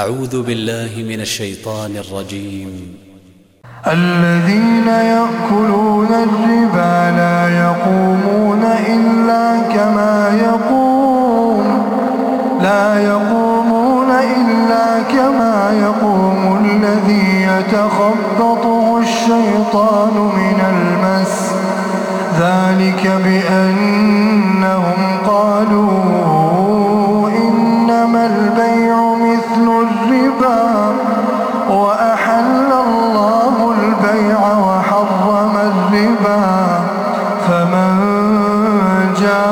أعوذ بالله من الشيطان الرجيم. الذين يأكلون الربا لا يقومون إلا كما يقوم لا يقومون إلا كما يقوم الذي يتخبطه الشيطان من المس. ذلك بأنهم قالوا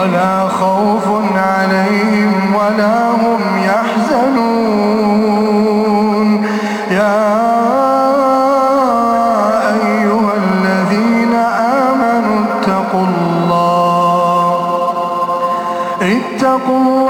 ولا خوف عليهم ولا هم يحزنون. يا أيها الذين آمنوا اتقوا الله. اتقوا الله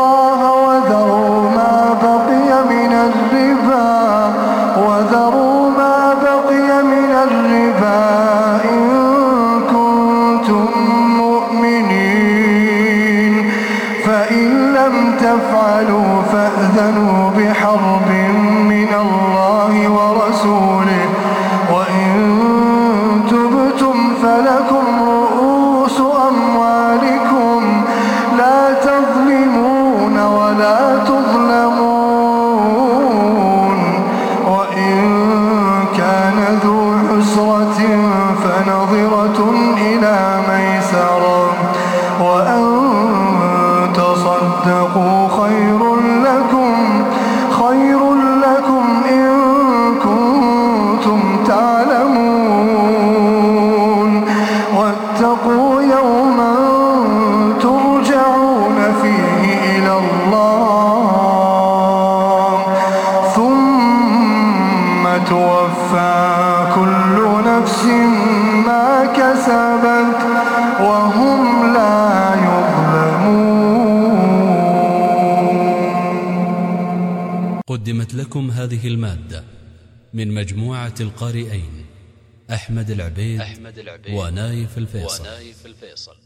تفعلوا فأذنوا بحرب من الله ورسوله. وإن تبتم فلكم رؤوس أموالكم لا تظلمون ولا تظلمون. وإن كان ذو عسرة فنظرة واتقوا يوما ترجعون فيه إلى الله. ثم توفى كل نفس ما كسبت وهم لا يظلمون. قدمت لكم هذه المادة من مجموعة القارئين. أحمد العبيد, أحمد العبيد ونايف الفيصل, ونايف الفيصل.